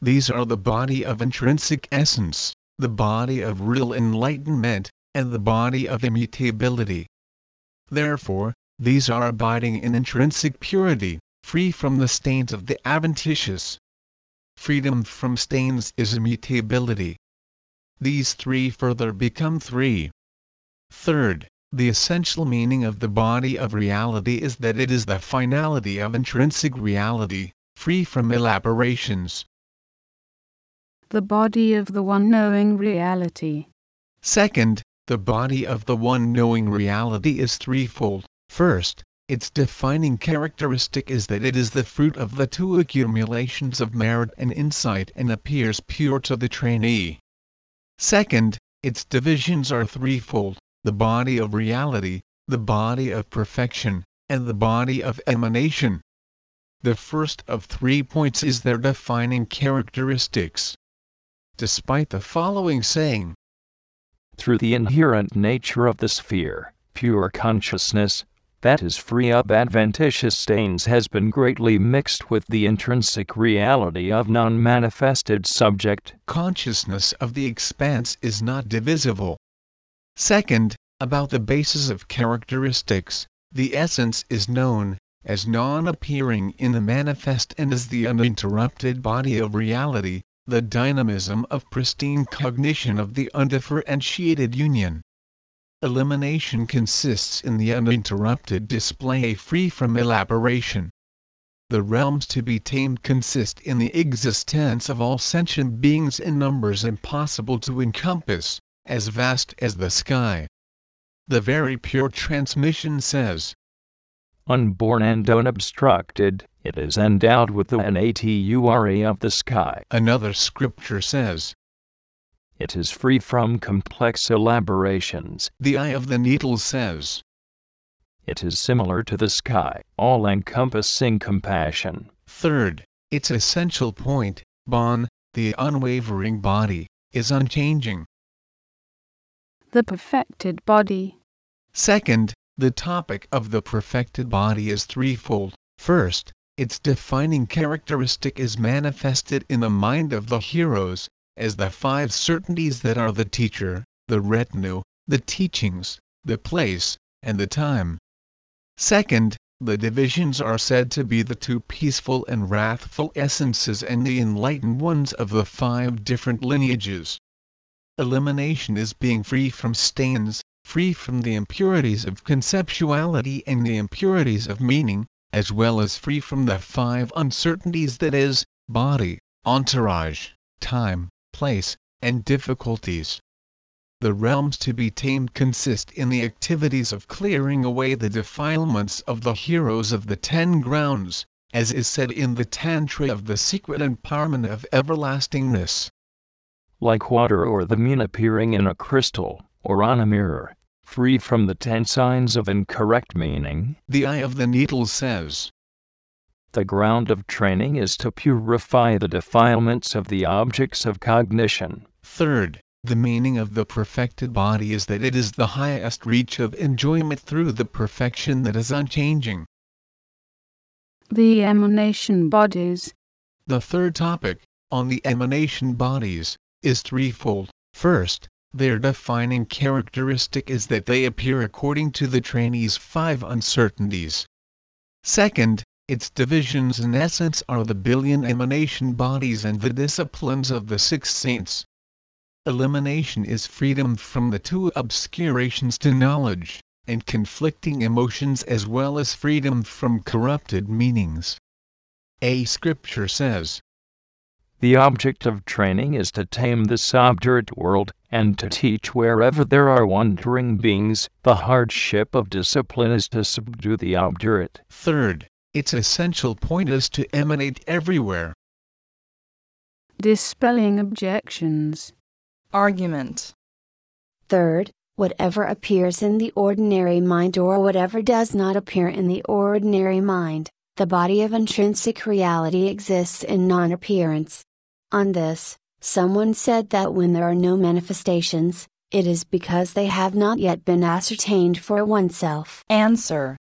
These are the body of intrinsic essence, the body of real enlightenment, and the body of immutability. Therefore, these are abiding in intrinsic purity, free from the stains of the adventitious. Freedom from stains is immutability. These three further become three. Third, the essential meaning of the body of reality is that it is the finality of intrinsic reality, free from elaborations. The body of the one knowing reality. Second, the body of the one knowing reality is threefold. First, its defining characteristic is that it is the fruit of the two accumulations of merit and insight and appears pure to the trainee. Second, its divisions are threefold the body of reality, the body of perfection, and the body of emanation. The first of three points is their defining characteristics. Despite the following saying, through the inherent nature of the sphere, pure consciousness, that is free of adventitious stains has been greatly mixed with the intrinsic reality of non manifested subject. Consciousness of the expanse is not divisible. Second, about the basis of characteristics, the essence is known as non appearing in the manifest and as the uninterrupted body of reality, the dynamism of pristine cognition of the undifferentiated union. Elimination consists in the uninterrupted display free from elaboration. The realms to be tamed consist in the existence of all sentient beings in numbers impossible to encompass, as vast as the sky. The very pure transmission says, Unborn and unobstructed, it is endowed with the nature of the sky. Another scripture says, It is free from complex elaborations. The eye of the needle says, It is similar to the sky, all encompassing compassion. Third, its essential point, Bon, the unwavering body, is unchanging. The perfected body. Second, the topic of the perfected body is threefold. First, its defining characteristic is manifested in the mind of the heroes, as the five certainties that are the teacher, the retinue, the teachings, the place, and the time. Second, the divisions are said to be the two peaceful and wrathful essences and the enlightened ones of the five different lineages. Elimination is being free from stains, free from the impurities of conceptuality and the impurities of meaning, as well as free from the five uncertainties that is, body, entourage, time, place, and difficulties. The realms to be tamed consist in the activities of clearing away the defilements of the heroes of the ten grounds, as is said in the Tantra of the secret empowerment of everlastingness. Like water or the moon appearing in a crystal, or on a mirror, free from the ten signs of incorrect meaning. The eye of the needle says, The ground of training is to purify the defilements of the objects of cognition. Third, the meaning of the perfected body is that it is the highest reach of enjoyment through the perfection that is unchanging. The emanation bodies. The third topic, on the emanation bodies, is threefold. First, their defining characteristic is that they appear according to the trainee's five uncertainties. Second, its divisions in essence are the billion emanation bodies and the disciplines of the six saints. Elimination is freedom from the two obscurations to knowledge, and conflicting emotions as well as freedom from corrupted meanings. A scripture says, The object of training is to tame this obdurate world and to teach wherever there are wandering beings. The hardship of discipline is to subdue the obdurate. Third, its essential point is to emanate everywhere. Dispelling objections. argument, Third, whatever appears in the ordinary mind or whatever does not appear in the ordinary mind, the body of intrinsic reality exists in non appearance. On this, someone said that when there are no manifestations, it is because they have not yet been ascertained for oneself. answer,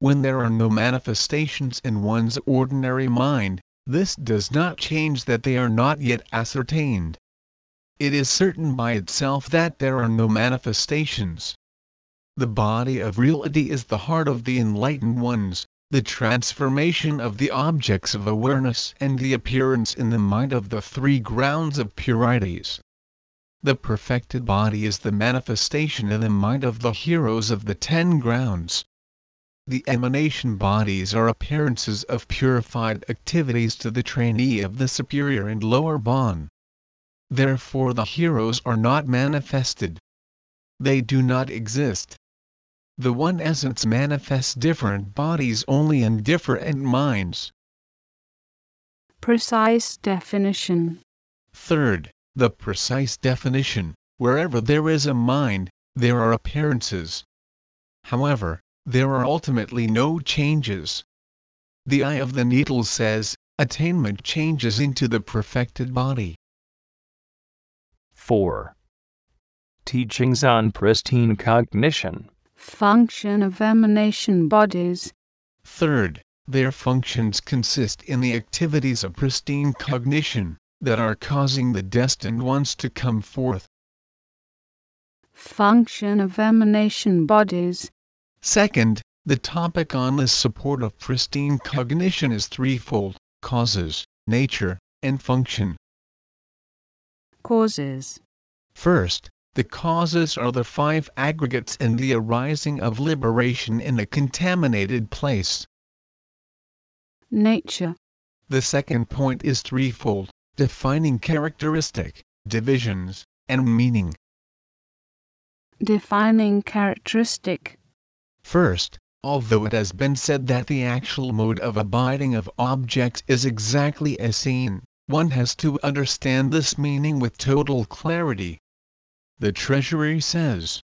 When there are no manifestations in one's ordinary mind, this does not change that they are not yet ascertained. It is certain by itself that there are no manifestations. The body of reality is the heart of the enlightened ones, the transformation of the objects of awareness and the appearance in the mind of the three grounds of purities. The perfected body is the manifestation in the mind of the heroes of the ten grounds. The emanation bodies are appearances of purified activities to the trainee of the superior and lower bond. Therefore the heroes are not manifested. They do not exist. The one essence manifests different bodies only in different minds. Precise definition. Third, the precise definition wherever there is a mind, there are appearances. However, there are ultimately no changes. The eye of the needle says, attainment changes into the perfected body. 4. Teachings on pristine cognition. Function of emanation bodies. Third, their functions consist in the activities of pristine cognition that are causing the destined ones to come forth. Function of emanation bodies. Second, the topic on the support of pristine cognition is threefold causes, nature, and function. Causes. First, the causes are the five aggregates in the arising of liberation in a contaminated place. Nature. The second point is threefold defining characteristic, divisions, and meaning. Defining characteristic. First, although it has been said that the actual mode of abiding of objects is exactly as seen, one has to understand this meaning with total clarity. The Treasury says,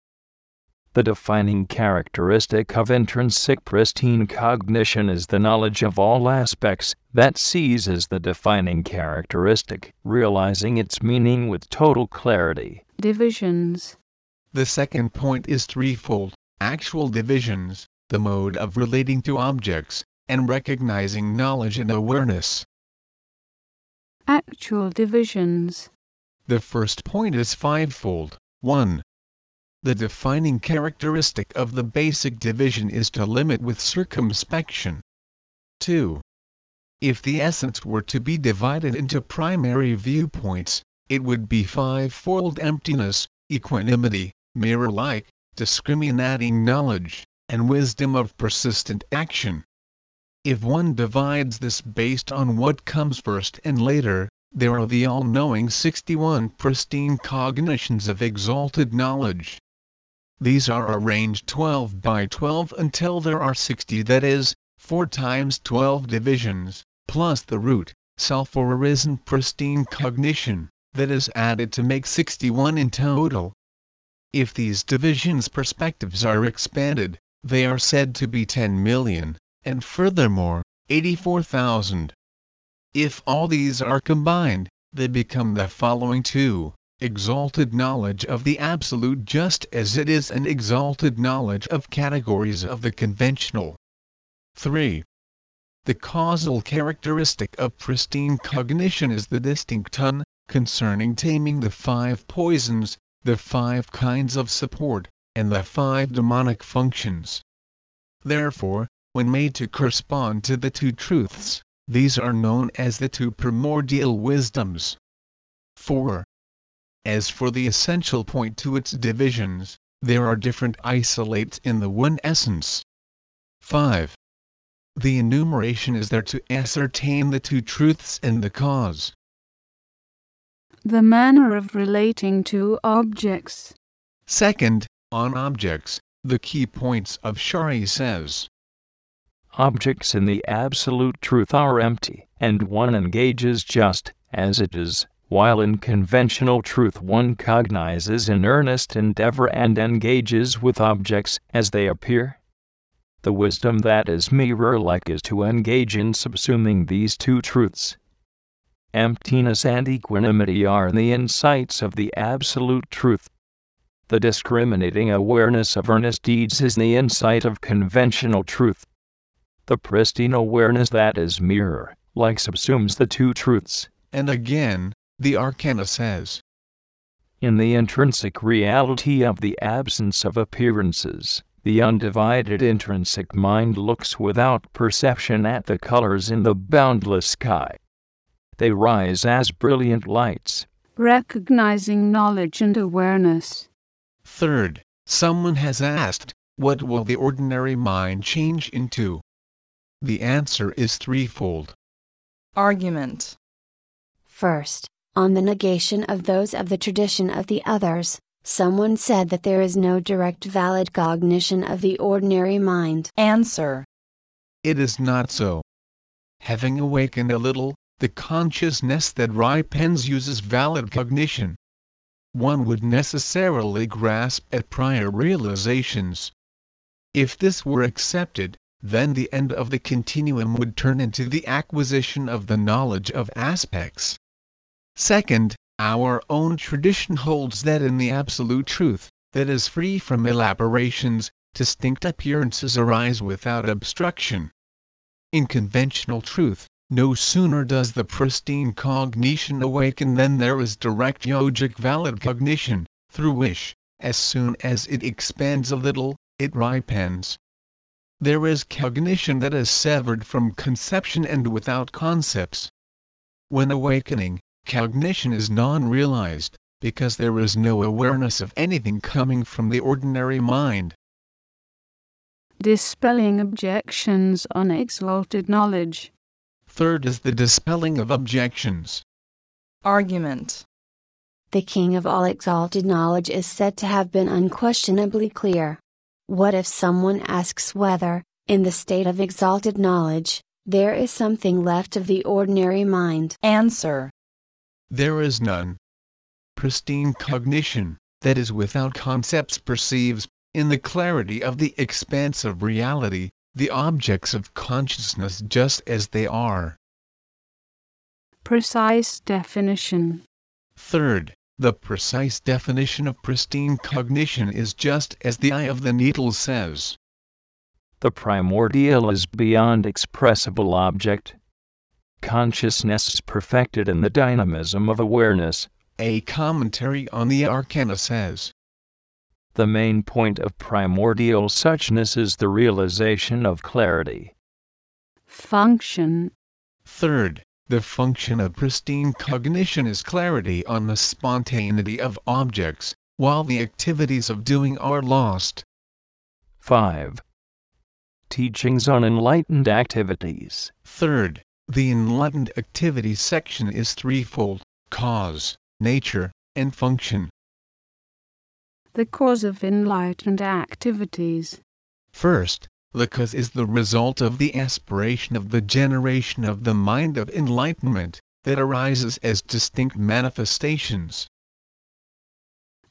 The defining characteristic of intrinsic pristine cognition is the knowledge of all aspects that sees as the defining characteristic, realizing its meaning with total clarity. Divisions. the second point is threefold actual divisions, the mode of relating to objects, and recognizing knowledge and awareness. Actual divisions. The first point is fivefold. 1. The defining characteristic of the basic division is to limit with circumspection. 2. If the essence were to be divided into primary viewpoints, it would be fivefold emptiness, equanimity, mirror like, discriminating knowledge, and wisdom of persistent action. If one divides this based on what comes first and later, there are the all knowing 61 pristine cognitions of exalted knowledge. These are arranged 12 by 12 until there are 60, that is, 4 times 12 divisions, plus the root, self or arisen pristine cognition, that is added to make 61 in total. If these divisions perspectives are expanded, they are said to be 10 million, and furthermore, 84,000. If all these are combined, they become the following two exalted knowledge of the absolute just as it is and exalted knowledge of categories of the conventional. 3. The causal characteristic of pristine cognition is the distincton, concerning taming the five poisons, the five kinds of support, and the five demonic functions. Therefore, when made to correspond to the two truths, these are known as the two primordial wisdoms. 4. As for the essential point to its divisions, there are different isolates in the one essence. 5. The enumeration is there to ascertain the two truths and the cause. The manner of relating to objects. Second, on objects, the key points of Shari says. Objects in the absolute truth are empty, and one engages just as it is, while in conventional truth one cognizes in earnest endeavor and engages with objects as they appear. The wisdom that is mirror like is to engage in subsuming these two truths. Emptiness and equanimity are the insights of the absolute truth. The discriminating awareness of earnest deeds is the insight of conventional truth. The pristine awareness that is mirror, like subsumes the two truths. And again, the Arcana says. In the intrinsic reality of the absence of appearances, the undivided intrinsic mind looks without perception at the colors in the boundless sky. They rise as brilliant lights. Recognizing knowledge and awareness. Third, someone has asked, what will the ordinary mind change into? The answer is threefold. Argument. First, on the negation of those of the tradition of the others, someone said that there is no direct valid cognition of the ordinary mind. Answer. It is not so. Having awakened a little, the consciousness that ripens uses valid cognition. One would necessarily grasp at prior realizations. If this were accepted, then the end of the continuum would turn into the acquisition of the knowledge of aspects. Second, our own tradition holds that in the absolute truth, that is free from elaborations, distinct appearances arise without obstruction. In conventional truth, no sooner does the pristine cognition awaken than there is direct yogic valid cognition, through which, as soon as it expands a little, it ripens. There is cognition that is severed from conception and without concepts. When awakening, cognition is non-realized, because there is no awareness of anything coming from the ordinary mind. Dispelling objections on exalted knowledge. Third is the dispelling of objections. Argument. The king of all exalted knowledge is said to have been unquestionably clear. What if someone asks whether, in the state of exalted knowledge, there is something left of the ordinary mind? Answer. There is none. Pristine cognition, that is without concepts perceives, in the clarity of the expanse of reality, the objects of consciousness just as they are. Precise definition. Third, the precise definition of pristine cognition is just as the eye of the needle says. The primordial is beyond expressible object. Consciousness is perfected in the dynamism of awareness. A commentary on the Arcana says. The main point of primordial suchness is the realization of clarity. Function. Third, the function of pristine cognition is clarity on the spontaneity of objects, while the activities of doing are lost. 5. Teachings on enlightened activities. Third, the enlightened activities section is threefold cause, nature, and function. The cause of enlightened activities. First, the cause is the result of the aspiration of the generation of the mind of enlightenment, that arises as distinct manifestations.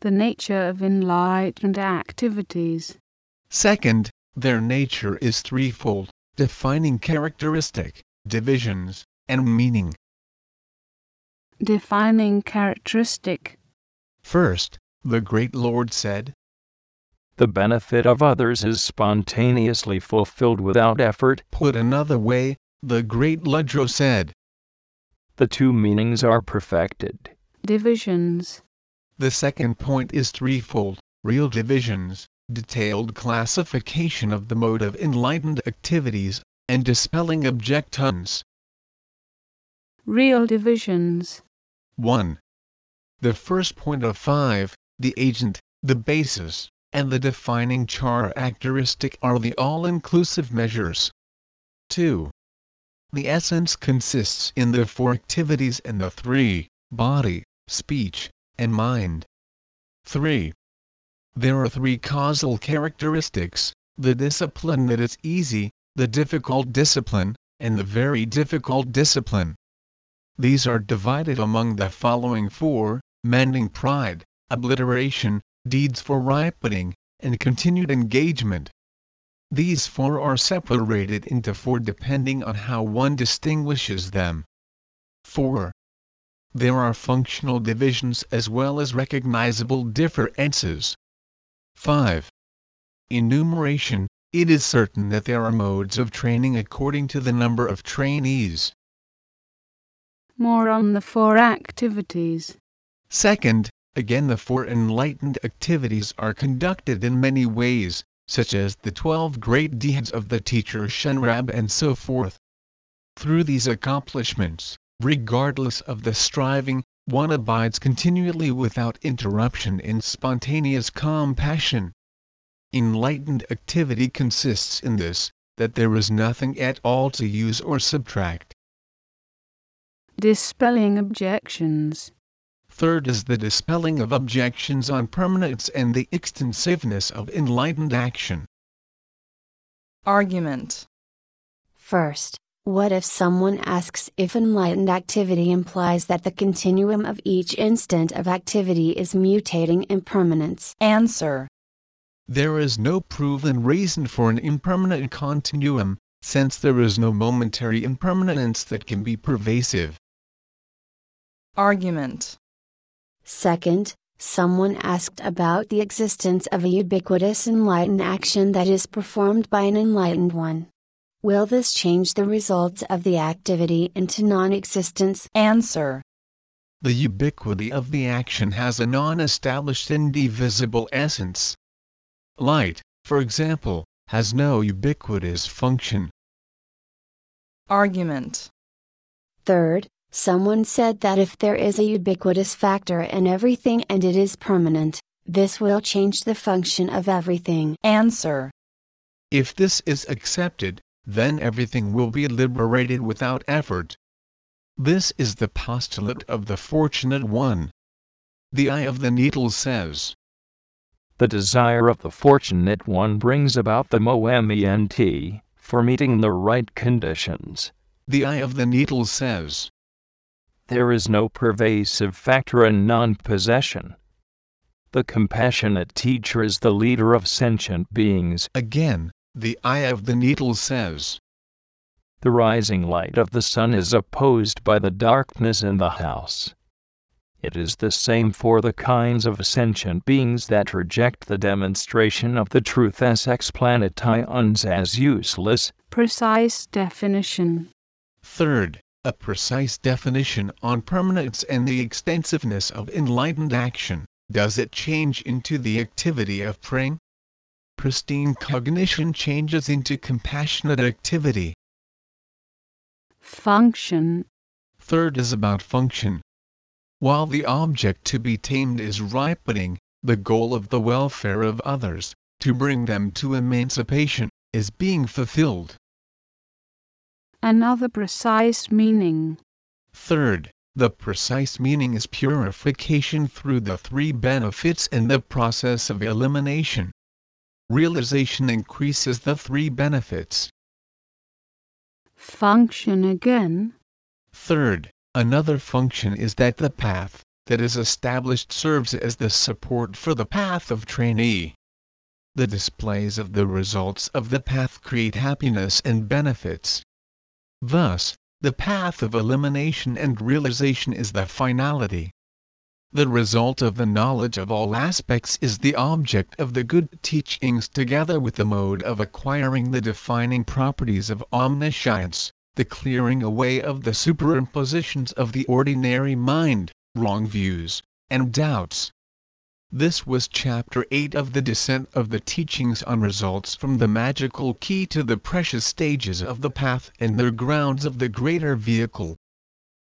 The nature of enlightened activities. Second, their nature is threefold, defining characteristic, divisions, and meaning. Defining characteristic. First, the great Lord said, The benefit of others is spontaneously fulfilled without effort. Put another way, the great Ludro said, The two meanings are perfected. Divisions. The second point is threefold real divisions, detailed classification of the mode of enlightened activities, and dispelling objections. Real divisions. 1. The first point of 5, the agent, the basis, and the defining characteristic are the all-inclusive measures. 2. The essence consists in the four activities and the three, body, speech, and mind. 3. There are three causal characteristics the discipline that is easy, the difficult discipline, and the very difficult discipline. These are divided among the following four mending pride, obliteration, deeds for ripening, and continued engagement. These four are separated into four depending on how one distinguishes them. 4. There are functional divisions as well as recognizable differences. 5. Enumeration It is certain that there are modes of training according to the number of trainees. More on the four activities. Second, again the four enlightened activities are conducted in many ways, such as the twelve great deeds of the teacher Shenrab and so forth. Through these accomplishments, regardless of the striving, one abides continually without interruption in spontaneous compassion. Enlightened activity consists in this, that there is nothing at all to use or subtract. Dispelling objections. Third is the dispelling of objections on permanence and the extensiveness of enlightened action. Argument. First, what if someone asks if enlightened activity implies that the continuum of each instant of activity is mutating impermanence? Answer. There is no proven reason for an impermanent continuum, since there is no momentary impermanence that can be pervasive. Argument. Second, someone asked about the existence of a ubiquitous enlightened action that is performed by an enlightened one. Will this change the results of the activity into non existence? Answer. The ubiquity of the action has a non established indivisible essence. Light, for example, has no ubiquitous function. Argument. Third, someone said that if there is a ubiquitous factor in everything and it is permanent, this will change the function of everything. Answer. If this is accepted, then everything will be liberated without effort. This is the postulate of the fortunate one. The eye of the needle says, The desire of the fortunate one brings about the moment for meeting the right conditions. The eye of the needle says, There is no pervasive factor in non possession. The compassionate teacher is the leader of sentient beings. Again, the eye of the needle says, The rising light of the sun is opposed by the darkness in the house. It is the same for the kinds of sentient beings that reject the demonstration of the truth as explanations as useless. Precise definition. Third, a precise definition on permanence and the extensiveness of enlightened action. Does it change into the activity of praying? Pristine cognition changes into compassionate activity. Function. Third is about function. While the object to be tamed is ripening, the goal of the welfare of others, to bring them to emancipation, is being fulfilled. Another precise meaning. Third, the precise meaning is purification through the three benefits and the process of elimination. Realization increases the three benefits. Function again. Third, another function is that the path that is established serves as the support for the path of trainee. The displays of the results of the path create happiness and benefits. Thus, the path of elimination and realization is the finality. The result of the knowledge of all aspects is the object of the good teachings together with the mode of acquiring the defining properties of omniscience, the clearing away of the superimpositions of the ordinary mind, wrong views, and doubts. This was chapter 8 of the descent of the teachings on results from the magical key to the precious stages of the path and their grounds of the greater vehicle.